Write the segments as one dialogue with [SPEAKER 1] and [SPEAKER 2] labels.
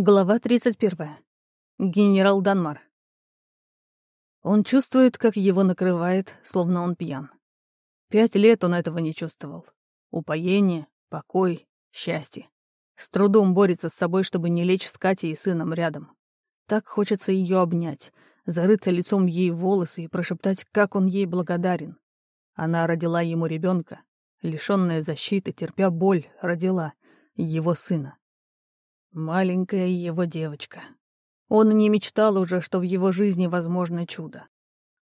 [SPEAKER 1] Глава 31. Генерал Данмар. Он чувствует, как его накрывает, словно он пьян. Пять лет он этого не чувствовал. Упоение, покой, счастье. С трудом борется с собой, чтобы не лечь с Катей и сыном рядом. Так хочется ее обнять, зарыться лицом ей в волосы и прошептать, как он ей благодарен. Она родила ему ребенка, лишенная защиты, терпя боль, родила его сына. Маленькая его девочка. Он не мечтал уже, что в его жизни возможно чудо.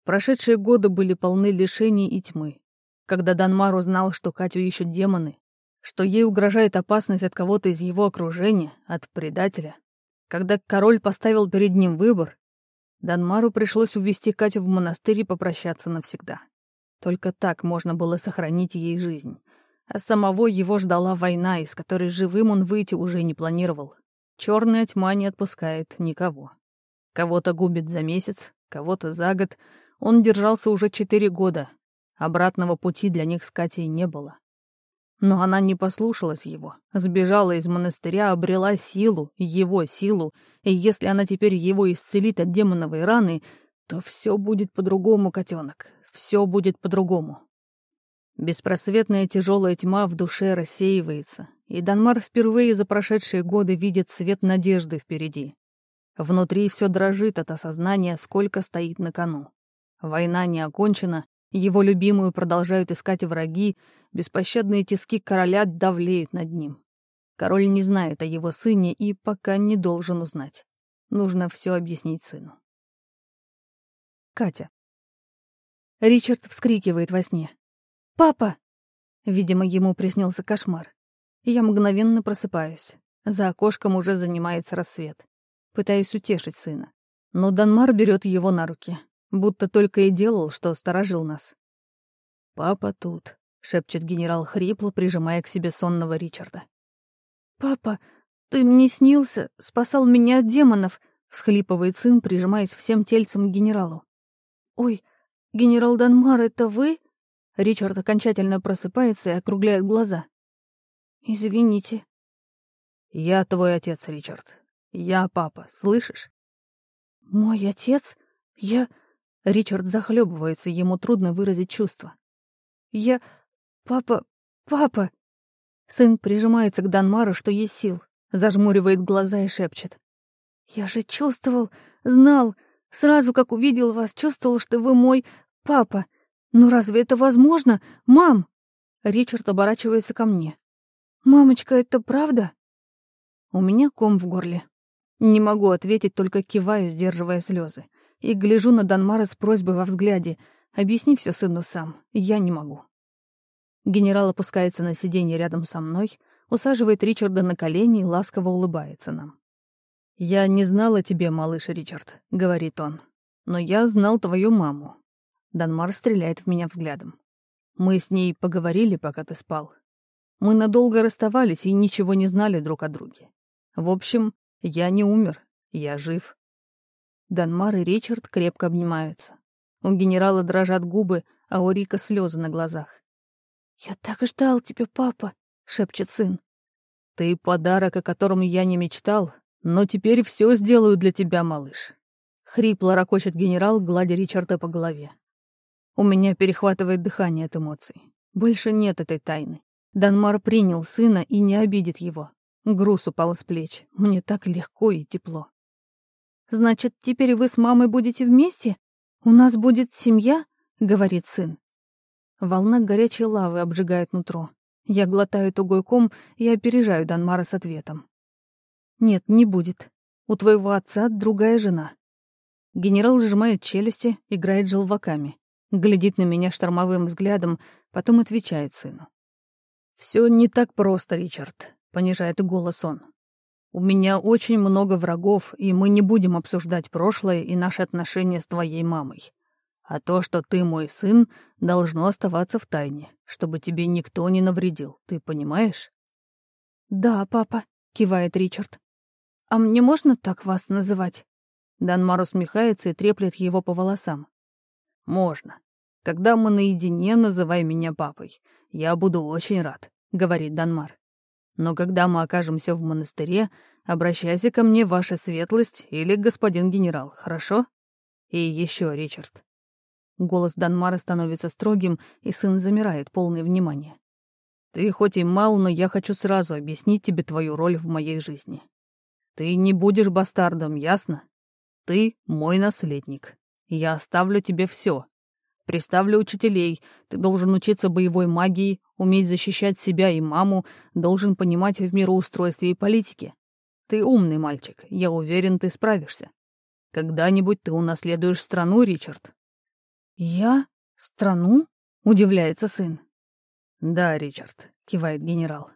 [SPEAKER 1] Прошедшие годы были полны лишений и тьмы. Когда Данмар узнал, что Катю ищут демоны, что ей угрожает опасность от кого-то из его окружения, от предателя, когда король поставил перед ним выбор, Данмару пришлось увести Катю в монастырь и попрощаться навсегда. Только так можно было сохранить ей жизнь а самого его ждала война, из которой живым он выйти уже не планировал. Черная тьма не отпускает никого. Кого-то губит за месяц, кого-то за год. Он держался уже четыре года. Обратного пути для них с Катей не было. Но она не послушалась его, сбежала из монастыря, обрела силу, его силу, и если она теперь его исцелит от демоновой раны, то все будет по-другому, котенок, все будет по-другому. Беспросветная тяжелая тьма в душе рассеивается, и Данмар впервые за прошедшие годы видит свет надежды впереди. Внутри все дрожит от осознания, сколько стоит на кону. Война не окончена, его любимую продолжают искать враги, беспощадные тиски короля давлеют над ним. Король не знает о его сыне и пока не должен узнать. Нужно все объяснить сыну. Катя. Ричард вскрикивает во сне. «Папа!» Видимо, ему приснился кошмар. Я мгновенно просыпаюсь. За окошком уже занимается рассвет. Пытаюсь утешить сына. Но Данмар берет его на руки, будто только и делал, что сторожил нас. «Папа тут», — шепчет генерал хрипло, прижимая к себе сонного Ричарда. «Папа, ты мне снился, спасал меня от демонов», — всхлипывает сын, прижимаясь всем тельцем к генералу. «Ой, генерал Данмар, это вы?» Ричард окончательно просыпается и округляет глаза. «Извините». «Я твой отец, Ричард. Я папа, слышишь?» «Мой отец? Я...» Ричард захлебывается, ему трудно выразить чувства. «Я... Папа... Папа...» Сын прижимается к Данмару, что есть сил, зажмуривает глаза и шепчет. «Я же чувствовал, знал, сразу как увидел вас, чувствовал, что вы мой папа. «Ну разве это возможно? Мам!» Ричард оборачивается ко мне. «Мамочка, это правда?» У меня ком в горле. Не могу ответить, только киваю, сдерживая слезы. И гляжу на Данмара с просьбой во взгляде. «Объясни все сыну сам. Я не могу». Генерал опускается на сиденье рядом со мной, усаживает Ричарда на колени и ласково улыбается нам. «Я не знал о тебе, малыш Ричард», — говорит он. «Но я знал твою маму. Данмар стреляет в меня взглядом. Мы с ней поговорили, пока ты спал. Мы надолго расставались и ничего не знали друг о друге. В общем, я не умер, я жив. Данмар и Ричард крепко обнимаются. У генерала дрожат губы, а у Рика слезы на глазах. «Я так ждал тебя, папа», — шепчет сын. «Ты подарок, о котором я не мечтал, но теперь все сделаю для тебя, малыш». Хрипло ракочет генерал, гладя Ричарда по голове. У меня перехватывает дыхание от эмоций. Больше нет этой тайны. Данмар принял сына и не обидит его. Груз упал с плеч. Мне так легко и тепло. «Значит, теперь вы с мамой будете вместе? У нас будет семья?» — говорит сын. Волна горячей лавы обжигает нутро. Я глотаю тугой ком и опережаю Данмара с ответом. «Нет, не будет. У твоего отца другая жена». Генерал сжимает челюсти, играет желваками. Глядит на меня штормовым взглядом, потом отвечает сыну. «Все не так просто, Ричард», — понижает голос он. «У меня очень много врагов, и мы не будем обсуждать прошлое и наши отношения с твоей мамой. А то, что ты мой сын, должно оставаться в тайне, чтобы тебе никто не навредил, ты понимаешь?» «Да, папа», — кивает Ричард. «А мне можно так вас называть?» Данмар усмехается и треплет его по волосам. «Можно. Когда мы наедине, называй меня папой. Я буду очень рад», — говорит Данмар. «Но когда мы окажемся в монастыре, обращайся ко мне, ваша светлость, или господин генерал, хорошо? И еще, Ричард». Голос Данмара становится строгим, и сын замирает, полный внимания. «Ты хоть и мал, но я хочу сразу объяснить тебе твою роль в моей жизни. Ты не будешь бастардом, ясно? Ты мой наследник. Я оставлю тебе все. Приставлю учителей. Ты должен учиться боевой магии, уметь защищать себя и маму, должен понимать в мироустройстве и политике. Ты умный мальчик, я уверен, ты справишься. Когда-нибудь ты унаследуешь страну, Ричард. Я? Страну? Удивляется сын. Да, Ричард, кивает генерал.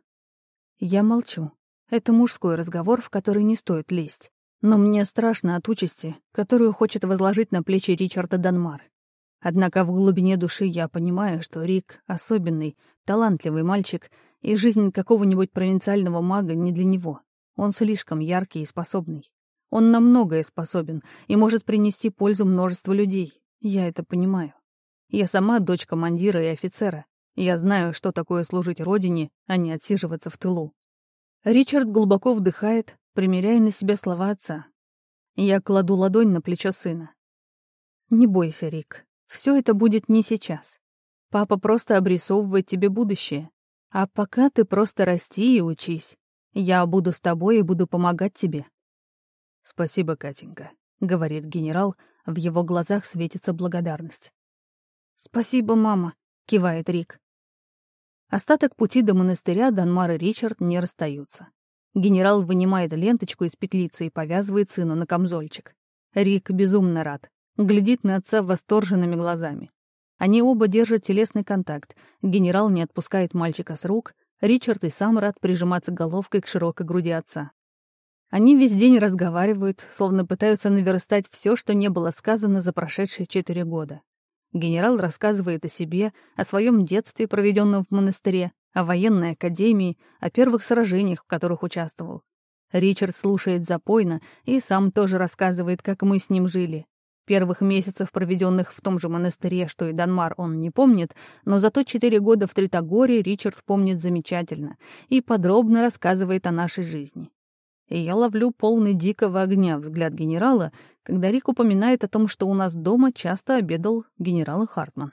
[SPEAKER 1] Я молчу. Это мужской разговор, в который не стоит лезть. Но мне страшно от участи, которую хочет возложить на плечи Ричарда Данмар. Однако в глубине души я понимаю, что Рик — особенный, талантливый мальчик, и жизнь какого-нибудь провинциального мага не для него. Он слишком яркий и способный. Он на многое способен и может принести пользу множеству людей. Я это понимаю. Я сама дочь командира и офицера. Я знаю, что такое служить родине, а не отсиживаться в тылу. Ричард глубоко вдыхает, примеряя на себя слова отца. Я кладу ладонь на плечо сына. «Не бойся, Рик. Все это будет не сейчас. Папа просто обрисовывает тебе будущее. А пока ты просто расти и учись. Я буду с тобой и буду помогать тебе». «Спасибо, Катенька», — говорит генерал, в его глазах светится благодарность. «Спасибо, мама», — кивает Рик. Остаток пути до монастыря Данмар и Ричард не расстаются. Генерал вынимает ленточку из петлицы и повязывает сыну на камзольчик. Рик безумно рад. Глядит на отца восторженными глазами. Они оба держат телесный контакт. Генерал не отпускает мальчика с рук. Ричард и сам рад прижиматься головкой к широкой груди отца. Они весь день разговаривают, словно пытаются наверстать все, что не было сказано за прошедшие четыре года. Генерал рассказывает о себе, о своем детстве, проведенном в монастыре, о военной академии, о первых сражениях, в которых участвовал. Ричард слушает запойно и сам тоже рассказывает, как мы с ним жили. Первых месяцев, проведенных в том же монастыре, что и Данмар, он не помнит, но зато четыре года в Тритогоре Ричард помнит замечательно и подробно рассказывает о нашей жизни. И я ловлю полный дикого огня взгляд генерала, когда Рик упоминает о том, что у нас дома часто обедал генерал Хартман.